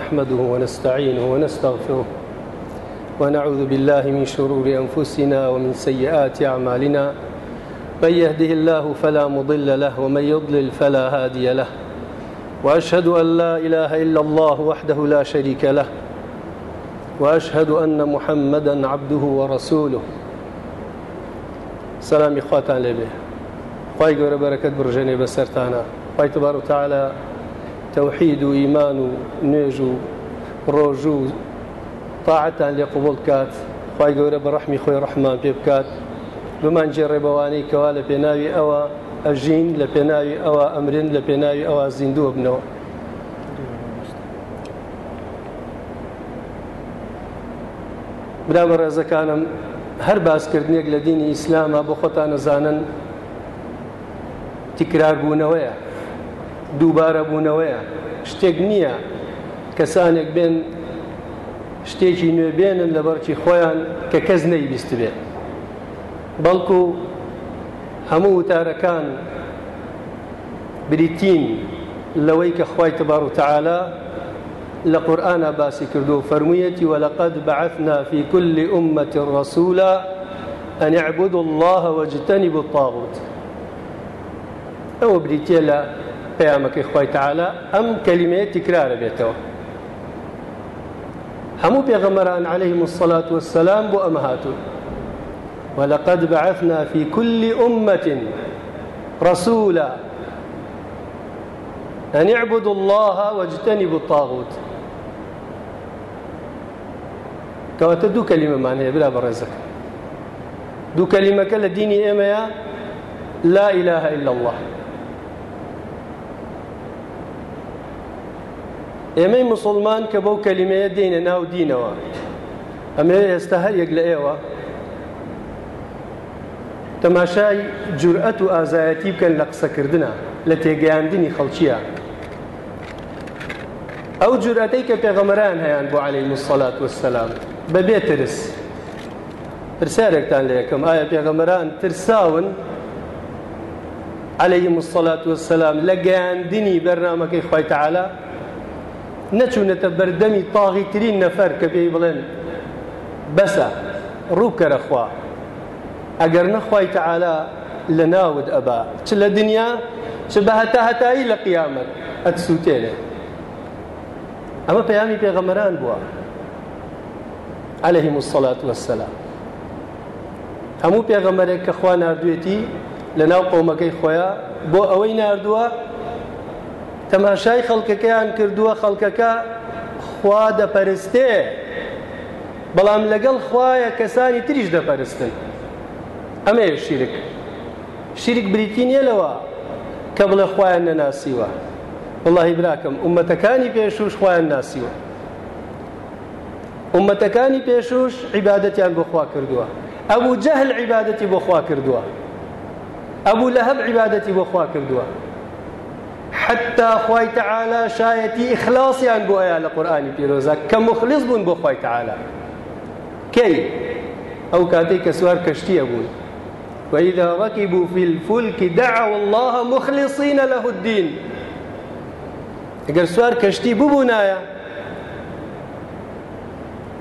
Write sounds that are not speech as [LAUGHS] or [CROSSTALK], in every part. نحمده ونستعينه ونستغفره ونعوذ بالله من شرور أنفسنا ومن سيئات أعمالنا من يهده الله فلا مضل له ومن يضلل فلا هادي له وأشهد أن لا إله إلا الله وحده لا شريك له وأشهد أن محمدا عبده ورسوله سلام إخواتان لبه خواهي قرى بركة برجاني بسرتانا خواهي تبارو تعالى تەوحید و ئیمان و نوێژ و ڕۆژ و تاعتان لێ قوبڵ کات خی گەورە بە ڕحمی خۆی ڕحمان پێ بکات بمان جێڕێبەوانەی کەوا لە پێناوی ئەوە ئەژین لە پێناوی ئەوە ئەمرن لە پێناوی ئەوە زیندوە بنەوە برامە ڕێزەکانم هەر باسکردنێک لە دینی ئیسلامە بۆ خۆتان نەزانن تیکراربوونەوەیە دووبارە بوونەوەیە شتێک نییە کەسانێک بێن شتێکی نوێبێنن لە بەرچی خۆیان کە کەس نەیبیست بێت بەڵکو هەموو وتارەکان بریتین لەوەی کە خی تبار و تعاالە لە قورآە باسی کردو و فەرموویەتی وەلقد بەعثنا في كل أمة رسولا أن يعبدوا الله واجتنبوا الطاغوت ئەوە بریتە لە پەیامەکەی خی تعاالە ئەم کەلیمەیە تکرارە بێتەوە هەموو پێغەمەران عليه مسلات وسلام بۆ ئەمە هاتوون ولقد بعثنا في كل أمة رسولا أن اعبدوا الله واجتنبوا الطاغوت كواتا دو كلمة معنية بلا برزك دو كلمة كلا ديني إيميا لا إله إلا الله ئێمەی مسلمان کە بەو کەلیمەیە دێنە ناو دینەوە ئەمێ ئێستا هەر یەک لە ئێوە تەماشای جورئەت و ئازایەتی بکەن لە قسەکردە لە تێگەیاندنی خەڵکیە ئەو جورەتەی کە پێغەمەران هەیان بۆ عليهەی مسلات وسلام بەبێ ترس پرسیارێکتان لە یەکەم ئایا پێغەمەران ترساون عليهەی مسلات وسلام لە گەیاندنی بەرنمەکەی خۆیتەعاە نەچوونەتە بەردەمی تاغیترین نەفەر کە پێی بڵێن بەسە ڕووکەرەخوا ئەگەر نەخوای تەعالا لە ناود ئەبا چ لە دنیا چ بە هەتا هەتایی لە قیامەت ئەتسووتێنێ ئەمە پەیامی پێغەمەران بووە عليه مسلات وەسەلام هەموو پێغەمەرێک کە خوا نردوێتی لە ناو قۆمەکەی خۆیان بۆ ئەوەی نردووە تەماشای خەڵکەکەیان کردووە خەڵکەکە خوا دەپەرستێ بەڵام لەگەڵ خوایە کەسانی تریش دەپەرستن ئەمەیە شیرک شیرک بریتی نیەلەوە کە بڵێ خۆیان نەناسیوە وڵی براکەم عومەتەکانی پێشوش خۆیان ناسیوە عومەتەکانی پێشوش عیباەتیان بۆخوا کردووە ئەبوو جەهل عیباەتی بۆخوا کردووە ئەبوو لە هەم عیباەتی بۆخوا کردووە حتى خوای تعالا شایەتی ئیخلاسیان بۆ ئەیە لە قورآانی پیرۆزە کە مخلص بوون بۆ خوای تعالا کەی ئەو کاتێک کە سوار کەشتیە بوون وإذا ركبوا في الفلك دعوا الله مخلصين له الدين ئەگەر سوار کەشتی ببوونایە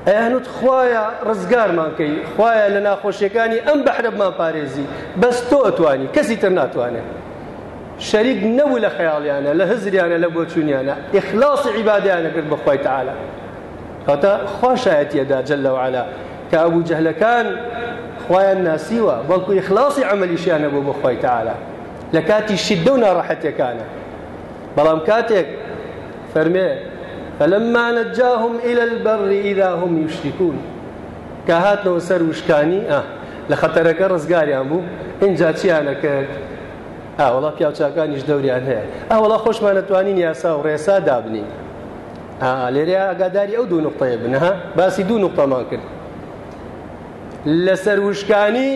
ئەیانوت خوایە ڕزگارمانکەی خوایە لە ناخۆشیەکانی ئەم بەحرەبمان پارێزی بەس تۆ ئەتوانی کەسی تر ناتوانێت شەریک نەبوو لە خەیاڵیانە لە هزریانە لە بۆچوونیانە ئیخلاصی عیبادیانە کرد بەخوای تعاالە هەتا خۆشایەتیەدا جەلەوەعالا کە ئەبوو جەهلەکان خۆیان ناسیوە بەڵکو ئیخلاصی ئەعملیشیانە بوو بەخوای تعاالە لە کاتی شیددە و ناڕەحەتەکانە بەڵام کاتێک فەرمێ فلما نجاهم إلى البر إذا هم يشركون کە هاتنەوە سەر وشکانی ئە لە خەتەرەکە ڕزگاریان بوو اینجا چیانە کرد هاوڵا پیاوچکانیش دەوریان هەیە ئەوڵا خۆشمان نتوانین یاسا و ڕێسا دابنی لێرە ئاگاداری ئەو دوو نقطەیە بنەها باسی دوو نقطەمان کرد لە سەروشکانی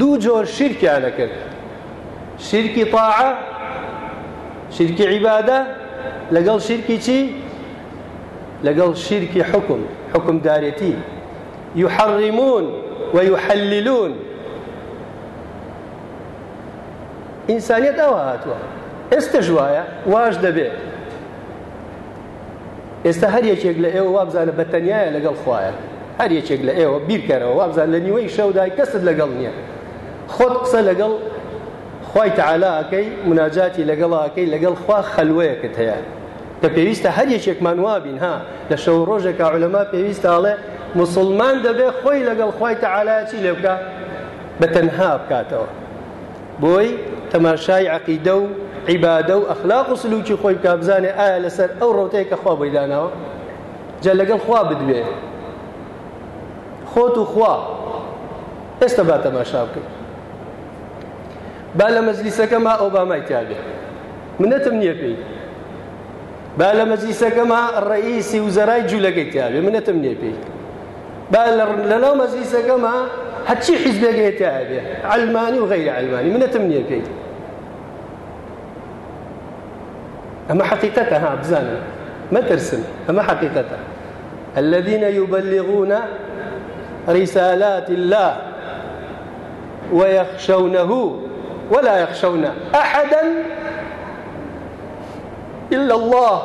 دوو جۆر شیرکیانە کرد شیرکی تاعە شیرکی عیبادە لەگەڵ شیرکی چی لەگەڵ شیرکی حکم حکمدارەتی يحرمون ويحللون ئینسانیت ئەوە هاتووە ئێستا ژوایە واش دەبێت ئێستا هەر یەکێک لە ئێوە وابزانە بەتەنیایە لەگەڵ خوایە هەر یەکێک لە ئێوە بیرکەرەوە وابزان لە نیوەی شەودای کەست لەگەڵ نییە خۆت قسە لەگەڵ خی تعالاکەی مناجاتی لەگەڵاکەی لەگەڵ خوا خەلوەیەکت هەیە کە پێویستە هەر یەکێکمان وابین ها لە شەو ڕۆژێکا عولەما پێویستە ئاڵێ مسلمان دەبێ خۆی لەگەڵ خی تەعاالایکی لێ بکە بە تەنها بکاتەوە بۆی تەماشای عقیدە و عیبادە و ئەخلاق و سلوکی خۆی بکە بزانێ ئایا لەسەر ئەو ڕوتەیە کە خوا بەیداناوە جە لەگەڵ خوا بدوێ خۆت و خوا ئێستا با تەماشا بکەین با لە مەزلیسەکە ما ئۆبامای تیاگە منەتم نییە پێی با لە مەزلیسەکەما ڕئیسی وزەرای جوولەکەی تیاێ منەتم نییە پێی با لەناو مەزلیسەکەما هەچی حیزبێگەێتە بێ ئەلمانی و غەیرە ئەلمانی منەتم نییە پێی ئەمە حقیقەتە ها بزانن مەترسن ئەمە حقیقەتە الذين يبلغون رسالات الله ويخشونه ولا يخشون أحدا إلا الله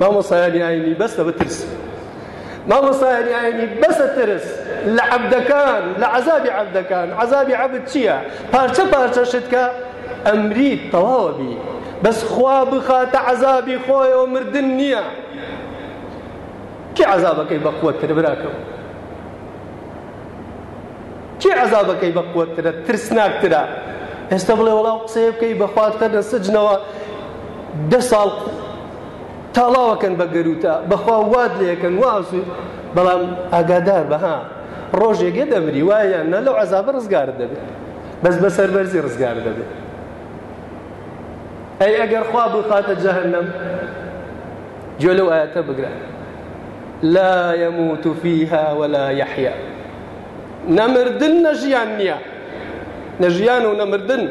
ما مصير يعني بس بترسم مامۆسایانی ئاینی بەسە ترس لە عبدەکان لە عذابی عبدەکان عذابی عبد چییە؟ پارچە پارچە شتکە ئەمری تەواوەبی بەس خوا بخاتە عذابی خۆیەوە مردن نییە کی عذابەکەی بە قوتتر براکەم کی عذابەکەی بە قوتترە ترسناکترە ئێستا بڵێ وڵاو قسەیە بکەی بەخواتکە دە سجنەوە ده ساڵ تاڵاوەکەن بە گەروتە بەخوا واد لەکەن واسو بەڵام ئاگادار بەها ڕۆژێکێ دەبری وایە نە لەو عذابە ڕزگار دەبێت بەس بە سەربەرزی ڕزگار دەبێت ئەی ئەگەر خوا بخاتە جەهنم جوێ لەو ئاەتە بگرە لا يموت فيها ولا يحيا نەمردن نەژیان نییە نەژیان و نەمردن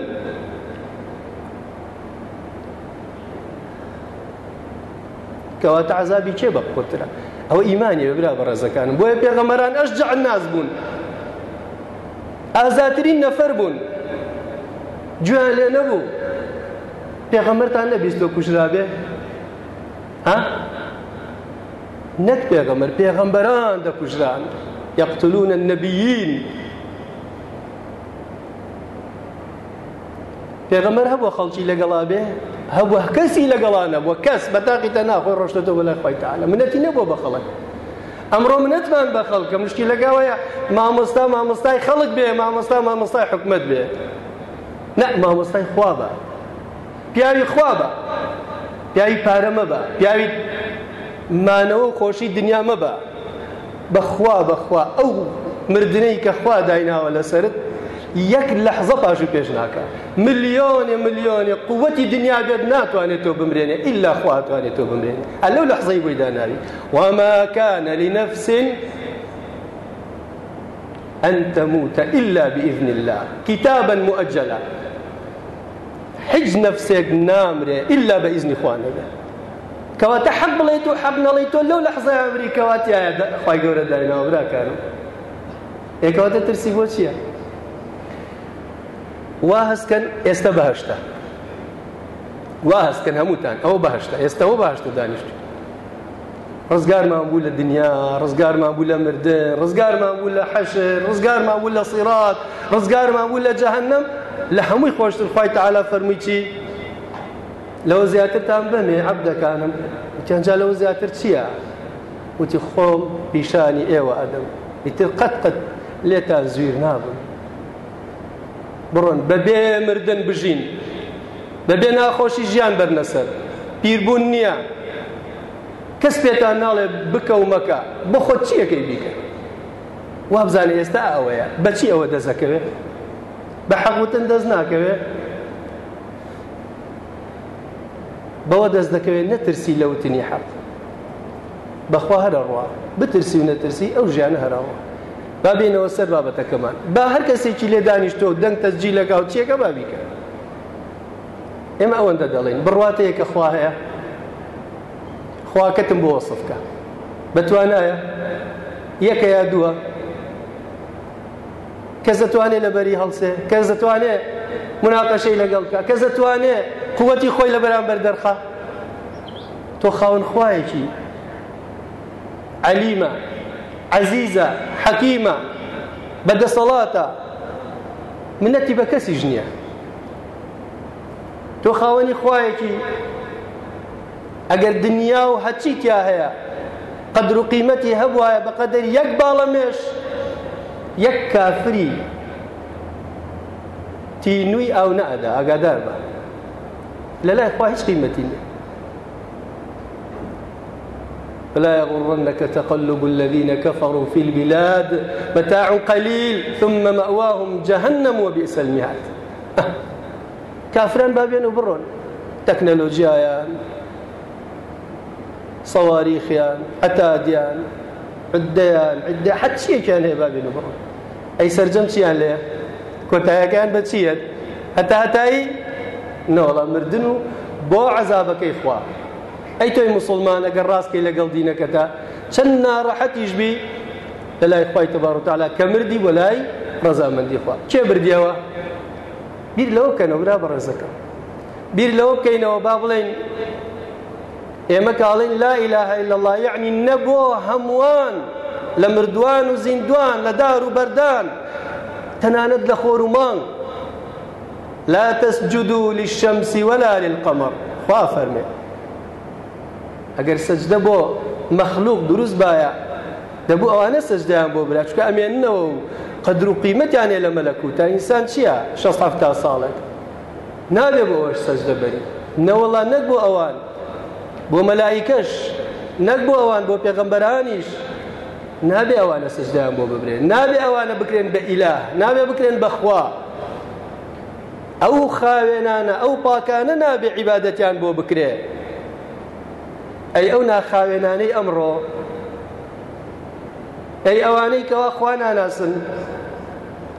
کەواتە عذابی کێ بە قوترە ئەوە ئیمانی بەبرا بە ڕێزەکانم بۆیە پێغەمەران ئەش جەعناز بوون ئازاترین نەفەر بوون گوێیان لێ نەبوو پێغەمەرتان نەبیست و کوژرابێ ها نەک پێغەمەر پێغەمبەران دەکوژران یەقتلون النەبیین پێغەمەر هەبوو خەڵکی لەگەڵا بێ هەبوو کەسی لەگەڵانە بۆ کەس بەتاقیتە ناخۆی ڕۆشتەوە لە خۆیتەعاە منەتی نەبوو بە خەڵک ئەمڕۆ منەتمان بە خەڵکە مشکی لەگەڵەیە مامۆستا مامۆستای خەڵک بێ مامۆستا مامۆستای حکومت بێ نە مامۆستای خوا بە پیاوی خوا بە پیاوی پارەمە بە پیاوی مانەوە خۆشی دنیا مەبە بەخوا بەخوا ئەو مردنەی کە خوا دایناوە لەسرت یەک لەحزە پاشوو پێش ناکە ملیۆنێ ملیۆنێ قوەتی دنیا بێت ناتوانێت تۆ بمرێنێ ئللا خواتوانێت تۆ بمرێنێ ئەلەو لە حزەی بۆی داناوی واماکانە لی نەفسین أن تموت إلا بإذن الله كتابا مؤجلا حج نفسك نامرة إلا بإذن خوانك كواتا حب ليتو حب نليتو لو لحظة أمريكا واتيا خواهي قورة دارنا وبرا كانوا إيه كواتا ترسي بوشيا وا هەستکەن ئێستا بەهشتا وا هەستکەن هەمووتان ئەوە بەهشتا ئێستاەوە بەهشتا دانیشت ڕزگارمان بوو لە دنیا ڕزگارمان بوو لە مردن ڕزگارمان بوو لە حەشر ڕزگارمان بوو لە سیرات ڕزگارمان بوو لە جەهنم لە هەمووی خۆشتن خی تعالا فەرمیچی لەوە زیاترتان بمێ عبدەکانم وتیانجا لەوە زیاتر چییە؟ وتی خۆم پیشانی ئێوە ئەدەم ئیتر قەت قەت لێتان زویر نابم بڕۆن بەبێ مردن بژین بەبێ ناخۆشی ژیان بەرنەسەر پیربوون نییە کەس پێتان ناڵێ بکە و مەکە بۆ خۆت چیەکەی بیکە وابزانێ ئێستا ئەوەیە بەچی ئەوە دەزەکەوێت بە حەقوتن دەست ناکەوێت بەوە دەست دەکەوێت نەترسی لەوتنی حەق بەخوا هەرە ڕوا بترسی و نەترسی ئەو ژیانە هەراوە بابێنەوە سەر بابەتەکەمان با هەر کەسێکی لێ دانیشتۆ دەنگ تەسجی لەگاڵ چیەکە بابیکە ئێمە ئەوەندە دەڵێن بڕاتەیەکە خوا هەیە خواکەتم بۆ وەسفکە بەتوانایە یەکە یا دووە کەس دەتوانێت لە بەری هەڵسێ کەس دەتوانێت مناقەشەی لەگەڵکە کەس دەتوانێت قوەتی خۆی لە بەرامبەر دەرخە تۆ خاون خوایەکی علیمە عزیزە حەکیمە بەدەسەڵاتە منەتی بە کەسیش نییە تۆ خاوەنی خوایەکی ئەگەر دنیا و هەچی تیا هەیە قدر و قیمەتی هەبوایە بە قەدەر یەک باڵەمێش یەک کافری تینووی ئەو نەدا ئاگادار بە لەلای خوا هیچ قیمەتی نیە فلا يغرنك تقلب الذين كفروا في البلاد متاع قليل ثم مأواهم جهنم وبئس المهاد كافران بابين وبرون تكنولوجيا صواريخيان ئەتادیان عدەیان عدە حەت چیەکیان هەیە بابین و بڕۆن ئەی سرجەم چیان لێ کۆتایەکان بە چیت هەتا هەتایی نەوەڵا مردن و بۆ عەزابەکەی خوا ئەی تۆی مسلمان ئەگەر ڕاستکەی لەگەڵ دینەکەتە چەند ناڕەحەتیش بی لە لای خی تەبارڕتەعالا کە مردی وە لای ڕزامەندی خوا کێ بردیەوە بیر لەوە کەنەورا بە ڕێزەکە بیر لەوە بکەینەوە با بڵێن ئێمە کاڵین لا ئیلاها إلا الله یعنی نەبووە هەمووان لە مردوان و زیندوان لە دار و بەردان تەنانەت لە خۆر و مانگ لا تسجدوا للشمس ولا للقمر خوا فەرمێت ئەگەر سەجدە بۆ مەخلوق دروست باە دەبوو ئەوانە سەجدایان بۆ برا چکە ئەمێننەوە و قدر و قیمەتیانێ لە مەلەکوتا ئینسان چییە 16 ساڵێک نادێ بۆ ئەوەش سەجدە بەری نەوەڵا نەک بۆ ئەوان بۆ مەلایکەش نەک بۆ ئەوان بۆ پێغەمبەرانیش نابێ ئەوانە سەجدایان بۆ ببرێن نابێ ئەوانە بکرێن بە ئیلا نابێ بکرێن بەخوا ئەو خاوێنانە ئەو پاکانە نابێ عیبادەتیان بۆ بکرێ ئەی ئەو ناخاوێنانەی ئەمڕۆ ئەی ئەوانەی کەوا خوا ناناسن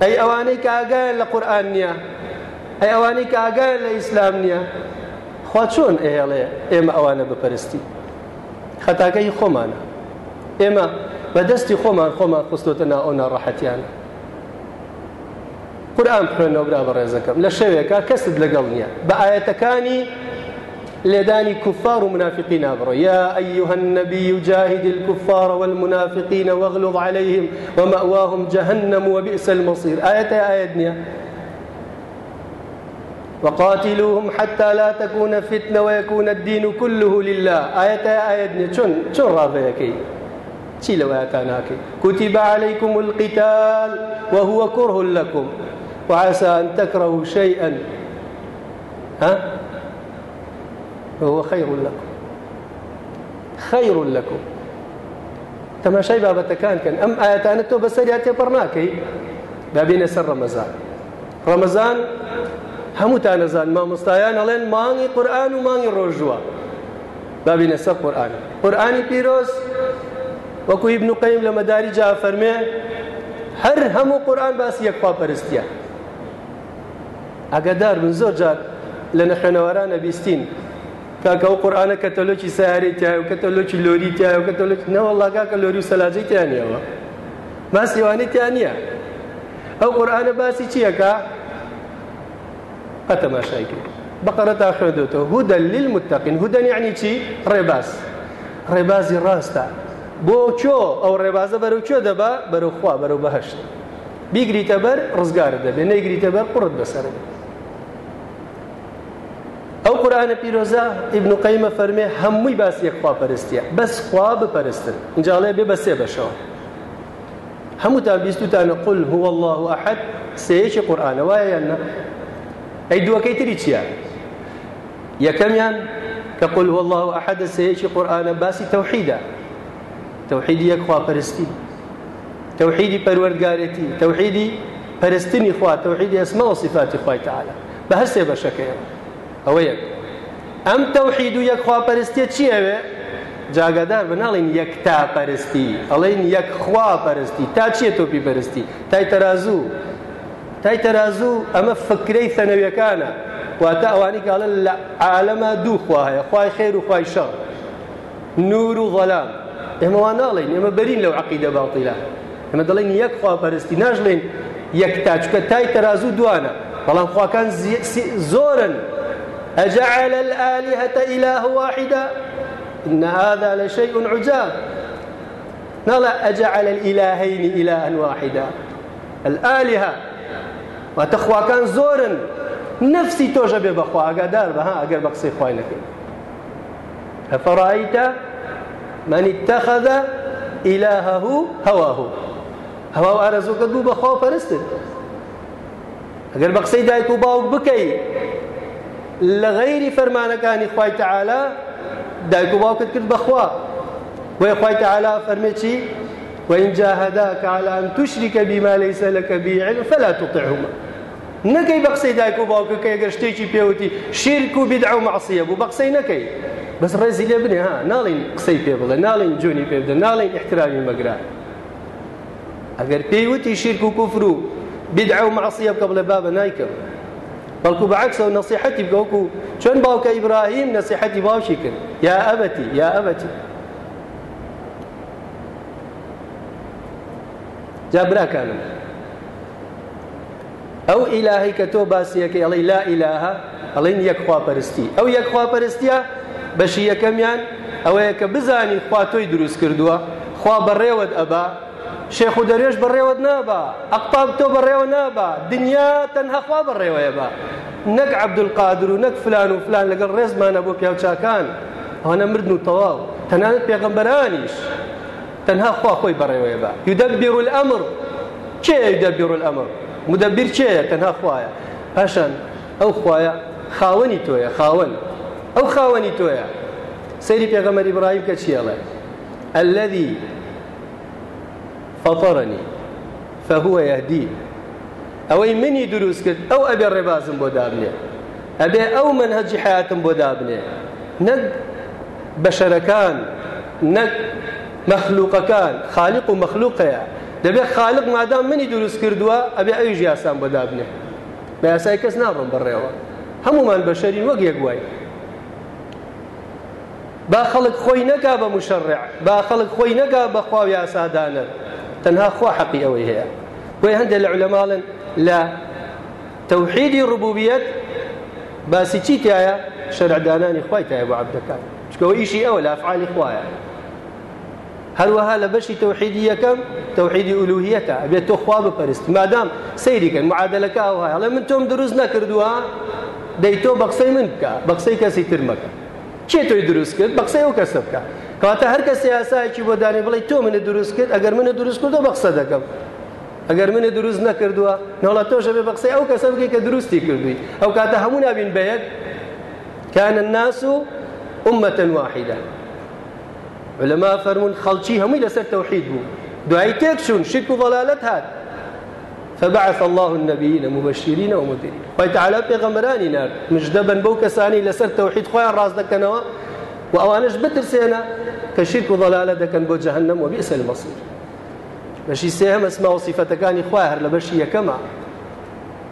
ئەی ئەوانەی کە ئاگایان لە قورآن نییە ئەی ئەوانەی کە ئاگایان لە ئیسلام نییە خوا چۆن ئێڵێ ئێمە ئەوانە بپەرستی خەتاکەی خۆمانە ئێمە بەدەستی خۆمان خۆمان خستۆتە ناو ناڕەحەتیانە قورآن بخوێنەوە برا بە ڕێزەکەم لە شەوێکە کەست لەگەڵ نییە بە ئاەتەکانی لێدانی کوفار و منافقی نابڕۆ یا ئەیها النبي جاهد الكفار والمنافقين واغلظ عليهم ومأواهم جهنم وبئس المصير آية آية نية وقاتلوهم حتى لا تكون فتنة ويكون الدين كله لله آية آية نية شون شون راضيكي چی لەوەیەکانناکە كتب عليكم القتال وهو كره لكم وعسى أن تكرهوا شيئا ها وهو خير لكم خير لكم تەماشای بابەتەکان کەن ئەم ئاەتانە تۆ بەسەریات تێپەڕ ناکەی بابینە سەر ڕەمەزان ڕەمەزان هەمووتان نەزان مامۆستایان ئەڵێن مانگی قورآن و مانگی ڕۆژووە بابینە سەر قورآن قورآانی پیرۆز وەکو ئیبن قەیم لە مەداری جا فەرمێ هەر هەموو قورآن باسی یەکخواپەرستیە ئەگەدار بن زۆر جات لە نەخێنەوەرانە بیستین کاکە ئەو قورآانە کەتەلۆکی سیارەی تایە و کەتەلۆکی لۆری تایە و کەتەلۆک نەوەڵا کاکە لۆری و سەلاجەی تیانیەوە باسی ئەوانەیتیان نییە ئەو قورآانە باسی چیەکە ئەتەماشای کرد بەقەرە تا خوێندوتەوە هودە لیل متتەقین هودەن یعنی چی ڕێباز ڕێبازی ڕاستە بۆ چۆ ئەو ڕێبازە بەرەو چۆ دەبا بەرەوخوا بەرەو بەهشت بیگریتە بەر ڕزگارە دەبێ نەیگریتە بەر قڕت بەسەرێت ئەو قورآانە پیرۆزە ئیبن قەیمە فەرمێ هەمووی باس یەکخوا پەرستیە بەس خوا بپەرستن اینجاڵێ بێ بەسێ بەشەوە هەمووتان بیستوتانە قل هو الله ئەحد سەیەکی قورآانە وایە یاننا ئەی دووەکەی تری چییە؟ یەکەمیان کە قل هو الله ئەحد سەیەکی قورآانە باسی تەوحیدا تەوحیدی یەکخوا پەرستی تەوحیدی پەروەردگارەتی تەوحیدی پەرستنی خوا تەوحیدی ئەسمە و صفاتی خوای تعالی بە هەر سێ بەشەکەیەوە ئەوە یەک ئەم تەوحید و یەکخواپەرستیە چی ئەوێ جاگادار بە ناڵین یەک تاپەرستی ئەڵین یەکخواپەرستی تا چیە تۆپی پەرستی تای تەرازوو تای تەرازوو ئەمە فکرەی سەنەویەکانە واتە ئەوانی کاڵن لە عالەمە دوو خواهەیە خوای خێر و خوای شەڕ نور و ظەلام ئێمەوان ناڵین ئێمە بەرین لەو عقیدە باڵتیلا ئەمە دەڵێن یەک خواپەرستی ناژڵێن یەک تاچکە تای تەرازوو دوانە بەڵام خواکان زۆرن أجعل الآلهة إله واحدا إن هذا لشيء عجاب نلا أجعل الإلهين إلها واحدا الآلهة وتخوا كان زورا نفسي توجب بخوا أقدار بها أقر بقصي خوينك أفرأيت من اتخذ إلهه هواه هوا أرزوك دو بخوا فرستن ئەگەر بە قسەی دایک و باوک بکەی لە غەیری فەرمانەکانی خوای تەعالا دایک و باوکت کرد بەخوا وی خوای تەعالا فەرمێ چی وإن جاهداك على أن تشرك بما ليس لك به علم فلا تطعهما نەکەی بە قسەی دایک و باوکەکە ئەگەر شتێکی پێوتی شیرک و بدع و معسیە بوو بە قسەی نەکەی بەس ڕێزی لێ بنێ ها ناڵین قسەی پێ بڵێ ناڵین جوونی پێ بدە ناڵین احترامی مەگرا ئەگەر پێی وتی شیرک و کوفر و بدع و معسیە بکە بڵێ بابە نایکەم بەڵکو بەعکسە و نسیحەتی بگەوکو چۆن باوکە ئیبراهیم نسیحەتی باوشی کرد یا ئەبەتی یا ئەبەتی جا براکانم ئەو ئیلاهی کە تۆ باسیەکەی ئەڵی لا ئیلاها ئەڵین یەکخواپەرستی ئەو یەکخواپەرستیە بەشی یەکەمیان ئەوەیە کە بزانی خوا تۆی دروست کردووە خوا بەڕێوت ئەبا شێخ و دەرێش بەڕێوەت نابە ئەقپاب تۆ بەڕێوە نابە دنیا تەنهاخوا بەڕێوەیە بە نەک عەبدولقادر و نەک فلان و فلان لەگەڵ ڕێزمانە بۆ پیاوچاکان ئەوانە مردن و تەواو تەنانەت پێغەمبەرانیش تەنها خوا خۆی بەڕێوەیە بە یودەبیر الأمر کێ یودەبیر الأمر مدەبیر کێیە تەنها خوایە پاشان ئەو خوایە خاوەنی تۆیە خاوەن ئەو خاوەنی تۆیە سەیری پێغەمەری برایم کە چیەڵێ الذي فطرني فهو يهدي ئەوەی منی دروست کرد ئەو ئەبێ ڕێبازم بۆ دابنێ ئەبێ ئەو من هەجی حیاتم بۆ دابنێ نەک بەشەرەکان نەک مەخلوقەکان خاالق و مەخلوقەیە دەبێت خاالق مادام منی دروست کردووە ئەبێ ئەویش یاسان بۆ دابنێ بە یاسای کەس ناڕۆم بڕێەوە هەمومان بەشەری وەک یەک وای با خەڵک خۆی نەکا بە مشەڕع با خەڵک خۆی نەکا بەخوا یاسادانە تەنها خوا حەقی ئەوەی هەیە بۆی هەندێک لە عولەماڵن لە تەوحیدی ڕبوبیەت باسی چی تایە شەرعدانانی خوای تایە بۆ عەبدەکان چکەوە ئیشی ئەوە لە ئەفعالی خوایە هەروەها لە بەشی تەوحیدی یەکەم تەوحیدی ئولوهیەتە ئەبێت تۆ خوا بپەرست مادام سەیریکەن معادلەکە ئەو هەیە ئەڵێ من تۆم دروست نەکردووە دەی تۆ بەقسەی من بکە بەقسەی کەسی تر مەکە کێ تۆی دروست کرد بەقسەی ئەو کەسە بکە کاتە هەر کە سیاسایکی بۆ دانی بڵی تۆ منە دروست کرد ئەگەر منە دروست کردو بە قسە دەکەم ئەگەر منە دروست نەکردووە نەڵە تۆشە بێ بەقسەی ئەو کەسە بکەی کە دروستی کردووی ئەو کاتە هەموو نابین بەیەک كان الناس أمة واحدة علماء فرمون خلشي هم لسر توحيد بو دعي تكشون شرك وضلالت هاد فبعث الله النبيين مبشرين ومنذرين وتعالى بيغمراني نار مجدبا بو كساني لسر توحيد خويا راس دكنوا وأوانش بترسينا كشرك وضلالة دكن بو جهنم وبئس المصير بەشی سێهم ئەسما و سیفەتەکانی خوای هەر لە بەشی یەکەمە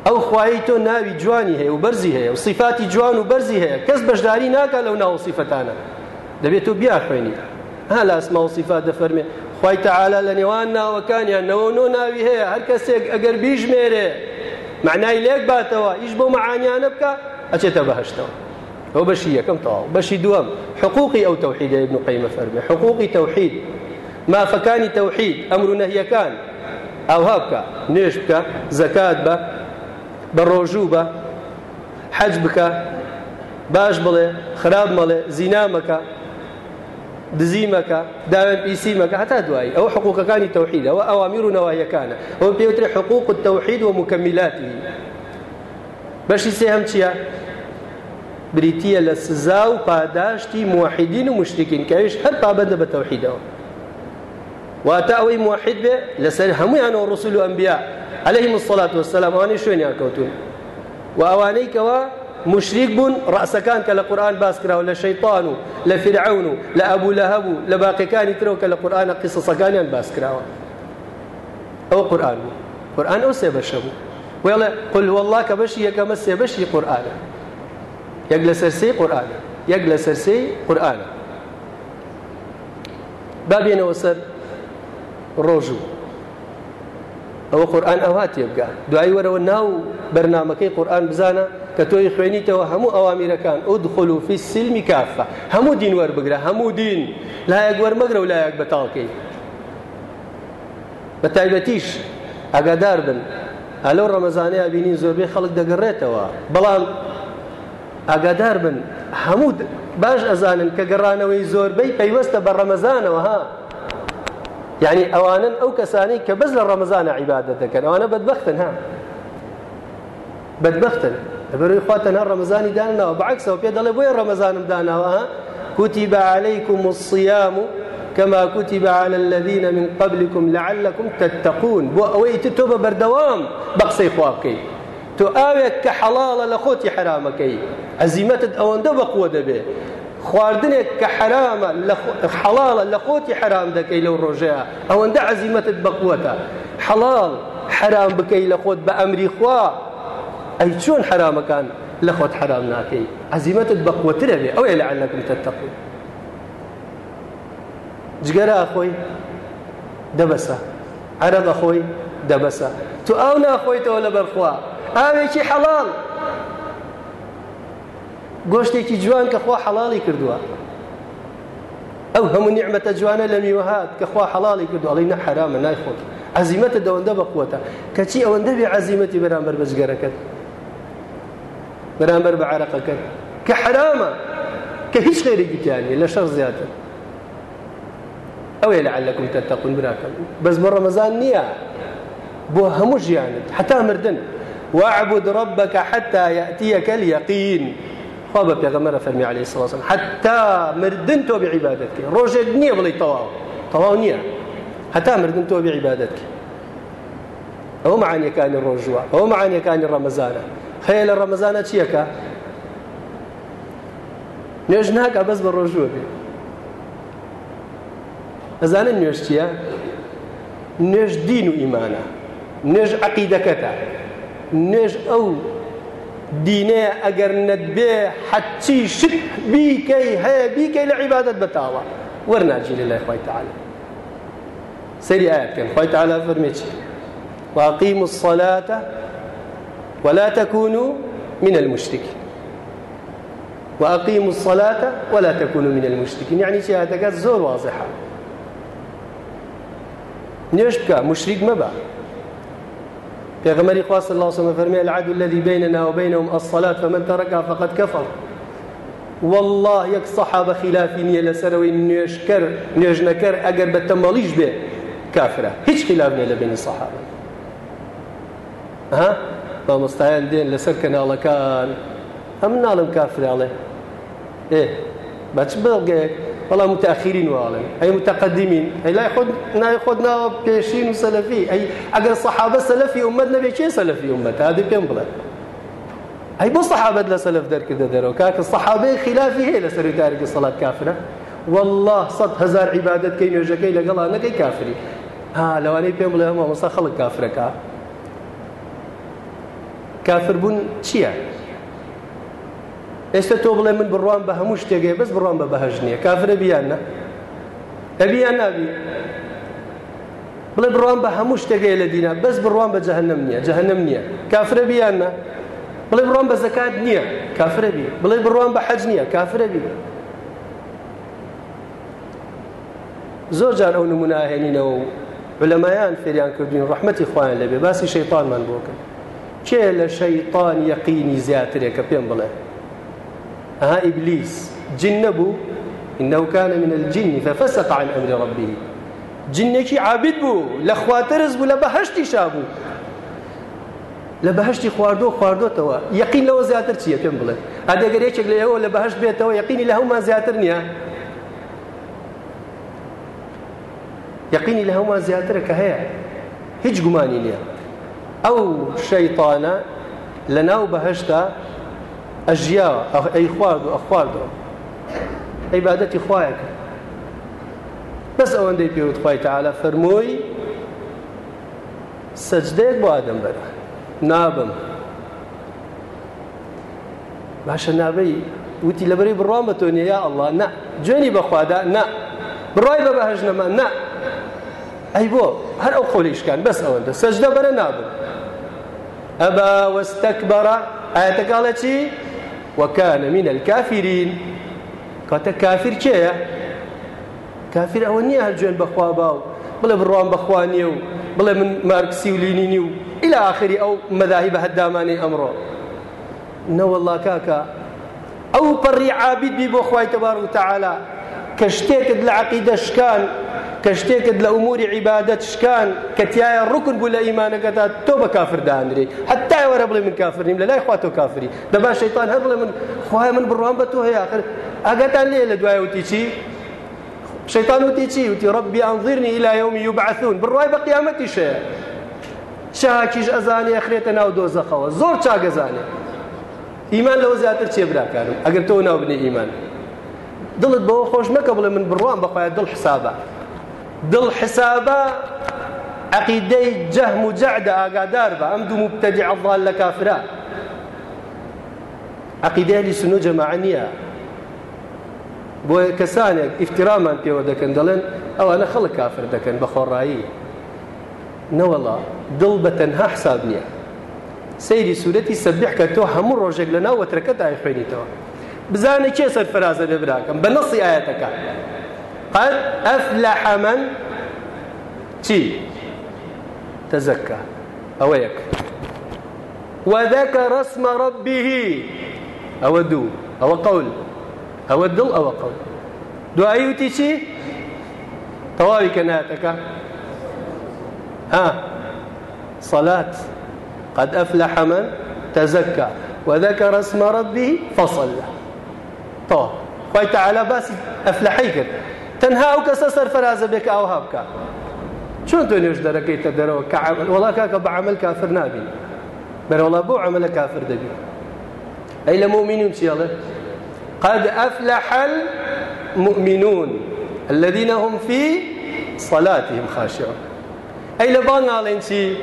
ئەو خوایی تۆ ناوی جوانی هەیە و بەرزی هەیە و سیفاتی جوان و بەرزی هەیە کەس بەشداری ناکە لەو ناو سیفەتانە دەبێت تۆ بیا خوێنی ها لە ئەسما و سیفات دەفەرمێ خوای تەعالا لە نێوان ناوەکانیان نەوە نۆ ناوی هەیە هەر کەسێک ئەگەر بیژمێرێ معنای لێک باتەوە ئیش بۆ مەعانیانە بکە ئەچێتە بەهشتەوە ئەو بەشی یەکەم تەواو بەشی دووەم حقوقی ئەو تەوحیدە ابن قەیمە فەرمێ حقوقی تەوحید مافەکانی تەوحید ئەمر و نەهیەکان ئەوها بکە نوێژ بکە زەکات بە بە ڕۆژوو بە حەج بکە باش بڵێ خراپ مەڵێ زینامەکە دزیمەکە داوێن پیسیمەکە هەتا دوایی ئەو حقوقەکانی تەوحیدەوە ئەوامیر و نەوایەکانە ئەو پێوترێ حقوق و تەوحید و مکەمیلاتی بەشی سێ هەم چییە بریتە لە سزا و پاداشتی موحیدین و مشتین کەویش هەر پابندە بە تەوحیدەوە واتە ئەوەی موحید بێ لەسەر هەمویانەوە ڕسول و ئەمبیا عليهلەی مسلات وسلامانی شوێنیان کەوتون و ئەوانەیکەوە مشریک بوون ڕاستەکان کە لە قورآن باس کراوە لە شەیطان و لە فرعون و لە ئەبوو لە هەبوو لە باقیەکانی ترەوە کە لە قورآانە قیسەسەکانیان باس کراوە ئەو قورآن بوو قورآن ئەو سێ بەشە بوو وێڵێ قل والله کە بەشی یەکەمە سێ بەشی قورآانە یەک لە سەرسی قورآانە یەک لە سەرسی قورآانە بابێنەوە سەر ڕۆژ و ئەوە قورآن ئەو هااتێ بگات دوایی وەرەوە ناو بەرنمەکەی قورآن بزانە کە تۆی خوێنیتەوە هەموو ئەوامیرەکان ئەو دخلوفی سلمی کافە هەموو دین وەربگرە هەموو دین لایەک وەرمەگرە و لایەک بەتاڵکەی بە تایبەتیش ئەگادار بن ئەلۆ ڕەمەزانەیە بینین زۆربەی خەڵک دەگەڕێتەوە بەڵام ئاگادار بن هەموو باش ئەزانن کە گەڕانەوەی زۆربەی پەیوەستە بە ڕەمەزانەوە ها یعنی ئەوانن ئەو کەسانی کە بەز لە ڕەمەزانە عیبادەت دەکەن ئەوانە بەدبختن ها بەدبختن لەبەرەوەی خوا تەنها ڕەمەزانی داناوە بەعکسەوە پێ دەڵێ بۆیە ڕەمەزانم داناوە ها كتب عليكم الصيام كما كتب على الذين من قبلكم لعلكم تتقون بو اويت توبه بردوام بقسي خوابكي تۆ ئاوێک کە حەڵاڵە لە خۆتی حرامەکەی ئەزیمەتت ئەوەندە بەقوە دەبێ خواردنێک کە حرامە حەڵاڵە لە خۆتی حرام دەکەی لەو ڕۆژەیە ئەوەندە عزیمەتت بەقوەتە حەڵاڵ حرام بکەی لە خۆت بە ئەمری خوا ئەی چۆن حرامەکان لە خۆت حرام ناکەی عزیمەتت بەقوەترە بێ ئەوێ لە عەکم تەتەقی جگەرە خۆی دەبەسە عەرەبە خۆی دەبەسە تو ئەو ناخۆیتەوە لە بەرخوا ئاوێکی حەڵال گۆشتێکی جوان کە خوا حەڵالی کردووە ئەو هەموو نیعممەتە جوانە لە میوەهات کە خوا حەڵالی کردو ئەڵی نە حرامە نایخۆت عزیمەتە دەوەندە بەقوتە کەچی ئەوەندە بێ عزیمەتی بەرامبەر بەزگەرەکەت بەرامبەر بە عرەقەکەت کە حرامە کە هیچ خێرێکی تیانە لە شەر زیاتر ئەوەیە لەعلەکم تەتەقون براکەم بەس بە ڕەمەزان نییە بۆ هەموو ژیانت حتا مردن واعبد ربك حتى يأتيك اليقين خواب پیغمبر فرمی علیه الصلاة والسلام حتى مردن تو بعبادتك روجك نیه بلی طواو طواو نیه حتى مردن تو بعبادتك او معنی کان الرجوع او معنی کان الرمضان خیل الرمضان چیه که نوێژ ناکە بەس بە ڕۆژوە بێ ئەزانن نوێژ چییە؟ نوێژ دین و ئیمانە نوێژ عقیدەکەتە نوێژ ئەو دینەیە ئەگەر نەتبێ حەچی شک بیکەی هەیە بیکەی لە عیبادت بەتاوە وەرناجی لە لای خۆی تعالی سەری ئایا بکەن خۆی تعالی فەرمێ چی واقیموا الصلاة ولا تكونوا من المشركين وأقيموا الصلاة ولا تكونوا من المشركين يعني شهادة زور واضحة نيش بكى مشرك مبا پێغمەری خواست الله وسلم فرمي العدل الذي بيننا وبينهم الصلاة فمن تركها فقد كفر والله يك صحابة خلافي نية لسروي نيشكر نيجنكر أجر بتماليش به كافرة هيش خلاف نية بين الصحابة ها ما مستعان دين لسر كان كان أم نعلم كافر عليه إيه بس بلغيك والله متأخرين والله أي متقدمين أي لا يخد نا يخدنا بيشين سلفي أي أجر صحابة سلفي أمتنا بيشين سلفي أمتنا هذه بين بلا أي بو صحابة لا سلف دار كده دارو كاك الصحابة خلافي هي لسر دارك الصلاة كافرة والله صد هزار عبادة كي نوجكي لقل أنا كي كافري ها لو أنا بين بلا هم مصا خلق كافرة كا كافر بون چيا ئێستا تۆ بڵێ من بڕوان بە هەموو شتێکێ بەس بڕوان بە بەهش نییە کافرە بیانە ئەبییان نابی بڵێ بڕوان بە هەموو شتێکەیە لە دینا بەس بڕوان بە جەهنم نییە جەهنم نییە کافرە بیانە بڵێ بڕوان بە زەکات نییە کافرە بی بڵێ بڕوان بە حەج نییە کافرە بی زۆر جار ئەو نموناهێنینەوە و بلەمایان فێریان کردوین ڕحمەتی خۆیان لەبێ باسی شەیطانمان بۆکە کێ لە شەیطان یەقینی زیاترێک کە پێم بڵێ ها إبليس جن بو إنه كان من الجن ففسق عن أمر ربه جنێکی عابد بوو لە خواترز بوو لە بەهشتی شابوو لە بەهشتی خواردۆ خواردۆتەوە یقین لەوە زیاتر چیە پێم بڵێ ئەدەگەرێکێک لە ئێوە لە بەهشت بێتەوە یقینی لە هەومان زیاتر نییە یقینی لە هەومان زیاترە کە هەیە هیچ گومانی نییە ئەو شەیتانە لە ناو بەهشتا ئەژیاوە ئەی خوارد و ئەخواردەوە عیبادەتی خوایەکە بەس ئەوەندەی پێوت خی تەعاالە فەرمۆی سەجدەیەک بۆ ئادەم بەرە نابم باشە نابەی وتی لەبەری بڕام بە تۆ نیە ئەله نە جوێنی بەخوادا نە بڕای بە بەهژ نەما نە ئەی بۆ هەر ئەو خۆلیشکان بەس ئەوەندە سەجدە بەرە نابم ئەبا وەستەک بەڕە ئاەتەکەڵە چی؟ وكان من الكافرين کاتە کافر کێیە کافر ئەوە نییە هەرگوێن بەخوا باو بڵێ بڕوان بەخوانیە و بڵێ من مارکسی و لینینی و ئیلا آخری ئەو مەداهی بە هەدامانی ئەمڕۆ نەوەڵا کاکە ئەو پەڕی عابید بی بۆ خوای تەبار و تەعالا کە شتێکت لە عقیدەشکان کە شتێکت لە ئوموری عیبادەت شکان کە تایە ڕکن بوو لە ئیمانەکەدا تۆ بە کافردانری هەتا وەرە بڵێ من کافرنیم لە لای خوا تۆ کافری دەبا شەیتان هەر بڵێ من خوای من بڕوان بە تۆ هەیەخر ئەگەتان لێ لە دوای وتی چی شەیتان وتی چی وتی ڕبی ئەنظیرنی إلى يوم يبعثون بڕوای بە قیامەتی شەیە شاکیش ئەزانێ ئەخرێتە ناو دۆزەخەوە زۆر چاگەزانێ ئیمان لەوە زیاتر چێ براکانم ئەگەر تۆ ناو بنێ ئیمان دڵت بەوە خۆش مەکە بڵێ من بڕوان بەخوایە دڵ حسابە دڵ حسابە عقیدەی جەهم و جەعدە ئاگادار بە ئەم دوو مبتەدی عەڵڵان لە کافرا عقیدەی ئەهلی سنە و جەماعە نییە بۆیە کەسانێک ئیفترامان پێوە دەکەن دەڵێن ئەوانە خەڵک کافر دەکەن بە خۆڕایی نەوەڵا دڵ بە تەنها حساب نییە سەیری سوورەتی سەبیح کە تۆ هەموو ڕۆژێک لە ناو وەترەکە دای خوێنیتەوە بزانێ کێ سەرفرازە لێ براکەم بە نەسی ئاەتەکە قد أفلح من تي تزكى أويك وذكر اسم ربه أو دو أو قول أو الدل أو قول دعايو تيشي طوالي كناتك ها صلاة قد أفلح من تزكى وذكر اسم ربه فصلى طب قلت على باس أفلحيك تەنها ئەو کەسە سەرفەرازە بێک ئاوها بکە چۆن تۆ نوێژ دەرەکەیتە دەرەوە کە وڵا کاکە بە عمل کافر نابین بەرەوڵا بۆ عملە کافر دەبین ئەی لە مؤمنون چیڵێ قد أفلح المؤمنون الذين هم في صلاتهم خاشعون أي لبان على شيء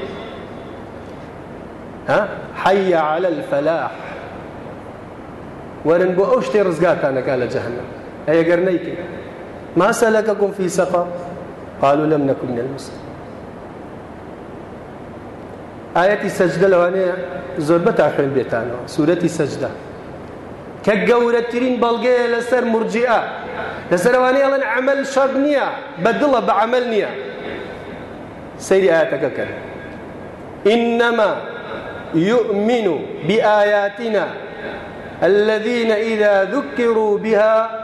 ها حي على الفلاح ورن بو أوشتي رزقات أنا قال جهنم أي قرنيكي ما سلككم في سقر قالوا لم نكن من المسلمين ئاەتی سەجدە لەوانەیە زۆر بەتا خوێن بێتانەوە سوورەتی سەجدە کە گەورەترین بەڵگەیە لەسەر مرجئە لەسەر ئەوانەیەڵەن عمل شەر نییە بە دڵە بە عمل نییە سەیری ئاەتەکە کرد إنما يؤمن بآياتنا الذين إذا ذكروا بها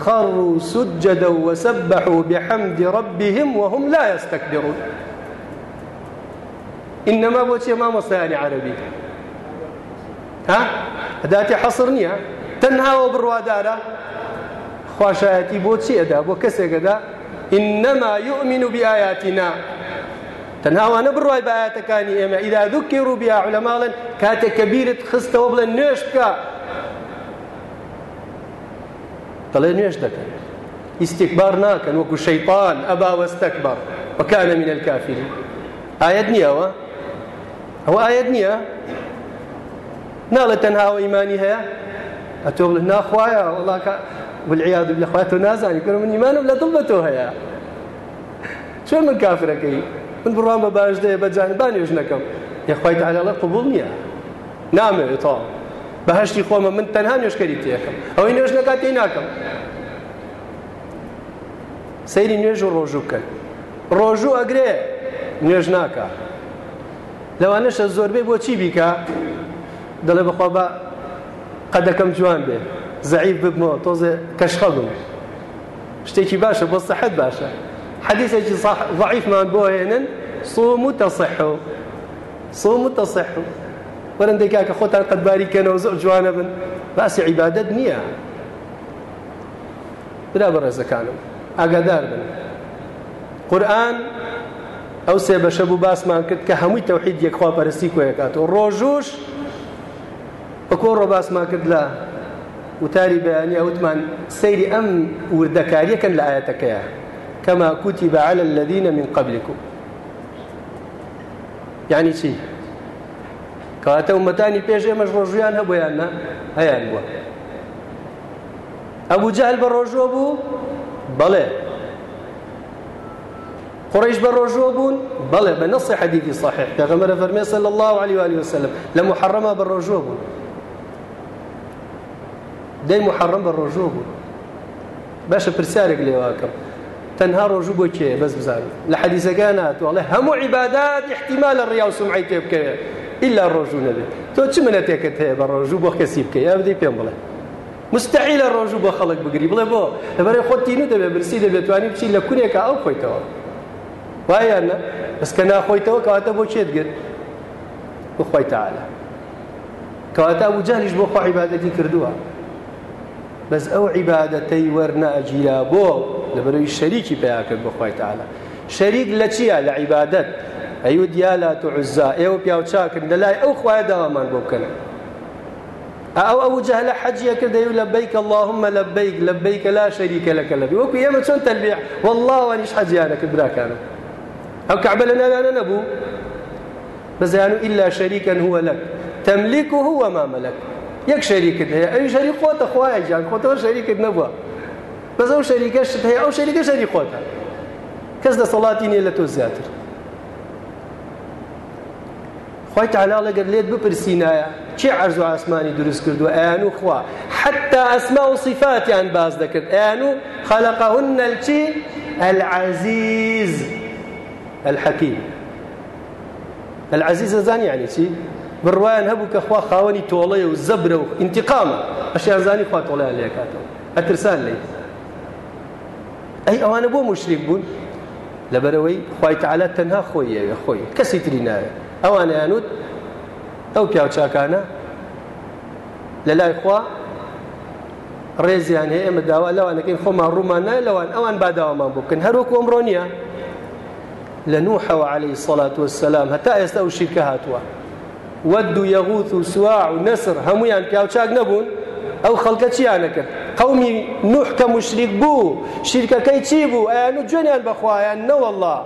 خروا سجدا وسبحوا بحمد ربهم وهم لا يستكبرون إنما بوتي ما مصداني عربي ها هداتي حصرنية تنها وبروادارة خواشاتي بوتي أدا بوكسي أدا إنما يؤمن بآياتنا تەناوانە بڕای باەتەکانی ئێمە ئیدا دوکێ ڕوبیا علەماڵن کاتێک کە بیرت خستەوە بڵێن نوێش بکە دەڵێ نوێش دەکەن ئیسیکبار ناکەن وەکو شەیپان ئەبا وەستەکبار وەکانە منە کافری ئاەت نییەوە ئەوە ئاەت نییە ناڵە تەنهاوە ئیمانی هەیە ئەتۆ بڵ ناخوایە وڵاکە بلعیاد لەخوا تۆ نازانی کە من ایمانم لە دڵ بە تۆ هەیە چۆن من کافرەکەی من بڕام بە باشدەیە بە جانبانێژ نەکەم یخوایت عەڵە قوبول نییە نامەوێت تاڵ بەهشتی خۆمە من تەنها نوێشکەری تێکم ئەوەی نوێژ لە کاتی ناکەم سەیری نوێژ و ڕۆژوو بکەن ڕۆژوو ئەگرێ نوێژ ناکە لەوانەشە زۆربەی بۆچی بیکە دەڵێ بەخوا بە قەدەکەم جوان بێ زعیب ببمەوە تۆزێ کەشخە بم شتێکی باشە بۆ سەحەت باشە حەدیثێکی ضعیفمان بۆ هێنن صوم تەصحو صوم تەصحو وەرەندەی کاکە خۆتان قەتباریکەنەوە زۆر جوانە بن باسی عیبادت نییە برا بەڕێزەکانم ئاگادار بن قورآن ئەو سێ بەشە بوو باسمان کرد کە هەمووی تەوحید یەکخوا پەرستی کۆیەکاتەوە ڕۆژوش بە کۆڕۆ باسمان کرد لە وتاری بەیانی وتمان سەیری ئەم وردەکاریەکەن لە ئاەتەکەیە کەما کوتی بە على الذين من قبلكم یعنی چی؟ کەواتە ومەتانی پێش ئێمەش ڕۆژویان هەبیان نە هەیان بووە ئەبوو جال بە ڕۆژۆ بوو بەڵێ قڕیش بە ڕۆژۆ بوون بەڵێ بە نەسی حەدیدی صحیح پێغەمبەر فەرمێ صلی الله عليه وآله وسلم لە محرمە بە ڕۆژۆ بوون دەی محرم بە ڕۆژۆ بوون باشە پرسیارێک لێواکەم تەنها ڕۆژوو بۆ کێ بەس بزانم لە حەدیزەکان هاتووەڵێ هەموو عیبادات احتیمال لە ڕیا و سمعی تێ بکەوێت ئللا ڕۆژوو نەبێت تۆ چ منەتێکت هەیە بە ڕۆژوو بۆ کەسی بکە یا بدەی پێم بڵێ مستعی لە ڕۆژوو بە خەڵک بگری بڵێ بۆ لەبەرەی خۆتی نە دەبێت برسی دەبێتوانی بچی لە کوونێکە ئەو خۆیتەوە وایە نە بسکە ناخۆیتەوە کەواتە بۆ چێت گرت بخۆی تاالە کەواتە وجالیش بۆ خۆ عیباەتی کردووە بەس ئەو عیباەتەی وەرناجیرا بۆ لەبەرەوەی شەریکی پیاکرد بۆ خۆی تاالە شەریک لە چییە لە عیبادەت ئەیود یا لات و عزا ئێوە پیاوچاکرد لە لای ئەو خوایە داوامان بۆ بکەن ئەو ئەو جەهلە حەجیە کردەی و لە بیک اللهمە لە بیک لە بیکە لا شەریکە لەکە لەبی وەکو ئێمە چۆن تەلبیع واللهوانیش حەجیانە کرد براکانە ئەو کەعبە لە نانانە نەبوو بزانوا إلا شريكا هو لك تملكه هو ما ملك يك شريك هي أي شريك قوته خوايا جان قوته شريك نبوة بس أو شريك هي أو شريك شريك قوته كز صلاتي نيلة زياتر خۆی تاالا لەگەر لێت بپرسینایە چی عرز و ئاسمانی دروست کردووە ئەیان و خوا حتا ئەسما و صفاتیان باز دەکرد ئەیان و خەلقەهن نەلچی ئەلعەزیز ئەلحەکیم ئەلعەزیز ئەزانی یعنی چی بڕوایان هەبوو کە خوا خاوەنی تۆڵەیە و زەبرە و انتقامە ئەشیان زانی خوا تۆڵیان لێکاتەوە ئەترسان لێ ئەی ئەوانە بۆ مشریک بوون لەبەرەوەی خوای تعالە تەنها خۆی خۆی کەسی تری نایە ئەوانیانوت ئەو پیاوچاکانە لە لای خوا ڕێزیان هەیە ئێمە داوا لەوانەکەین خۆمان ڕوومان نای لەوان ئەوان باداوامان بکەن هەروک ئەمڕۆ نیە لە نوحەوە عليهەی سەڵات وسلام هەتا ئێستا و شیرکە هاتووە ود و یەغوت و سووا و نەسر هەمویان پیاوچاک نەبوون ئەو خەڵکە چیانەکرد قومی نوح کە مشریک بوو شیرکەکەی چی بوو ئەیان و جوێنیان بەخوایان نەوەله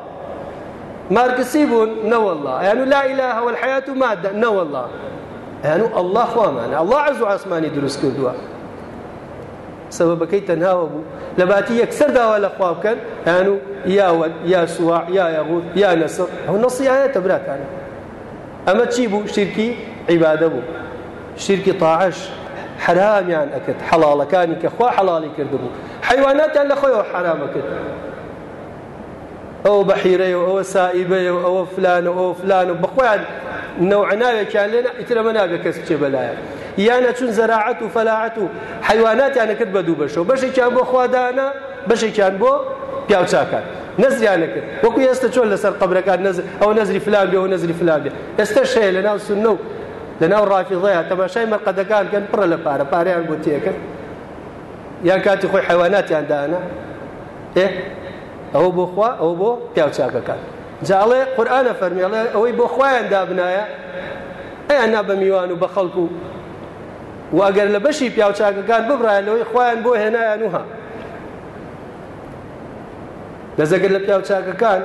مارکسی بوون نەوەله یانو لا ئیلا هەوە حیات و مادە نەوەله یانو ئەله خوامانە ئەله عز و ئاسمانی دروست کردووە سببەکەی تەنهاوە بوو لە باتی یەکسەر داوا لە خوا بکەن یانو یاوە یا سووا یا یاغوت یا نەسر ئەو نەسیایەتە براکانە ئەمە چی بوو شیرکی عیبادە بوو شیرکی تاعش حرامیان ئەکرد حەڵاڵەکانی کە خوا حەڵاڵی کردبوو حیواناتیان لە خۆیەوە حرامە کرد ئەو بەحیرەیە و ئەوە سائیبەیە و ئەوە فلان و ئەو فلان و بەخۆیان نەوعناوێکیان لێن ئیترەمە نابێت کەس بچێ بەلایە یانە چون زەراعەت و فەلاعەت و حیواناتیانە کرد بە دوو بەشەوە بەشێکیان بۆ خوادانە بەشێکیان بۆ پیاوچاکان نەزریانە کرد وەکو ئێستا چۆن لەسەر قبرەکان ئەو نەزری فلان بێ و نەزری فلان بێ ئێستا شەیە لە ناو سنە و لە ناو ڕافیڵەیە تەماشای مەقەدەکان کەن پڕە لە پارە پارەیان بۆ تێەکەن یان کاتی خۆی حیواناتیان دانا ئەو بۆ خوا ئەو بۆ پیاوچاکەکان جاڵێ قورآە فەرمیێڵێ ئەوەی بۆ خۆیان دابنایە ئەیان نا بە میوان و بە خەڵکو واگەر لە بەشی پیاوچاکەکان ببرایەوەی خۆیان بۆ هێنایان وها دەزەگەر لە پیاوچاکەکان